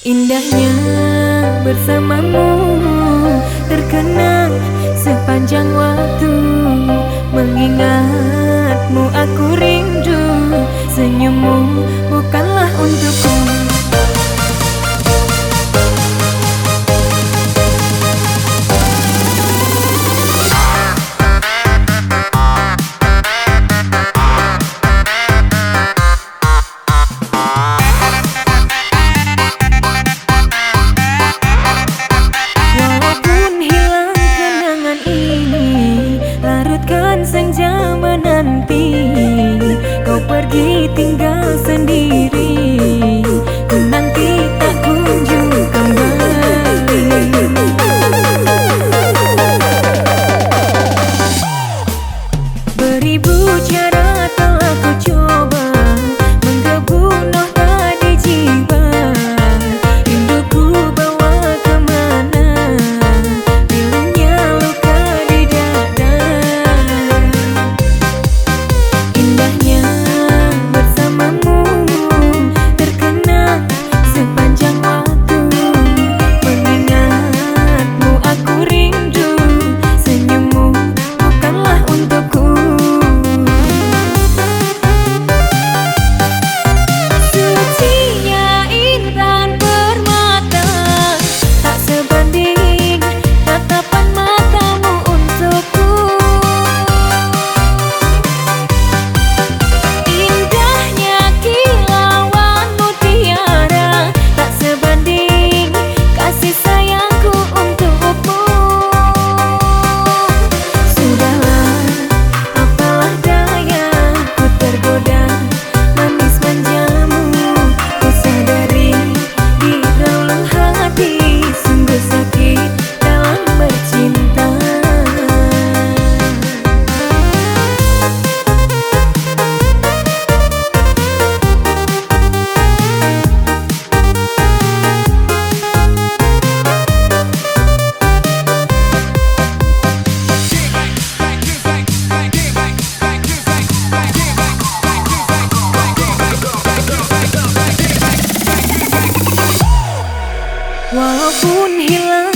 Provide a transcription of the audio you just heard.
Indahnya bersamamu terkenang sepanjang waktu. Mengingatmu aku rindu Senyummu walaupun hilang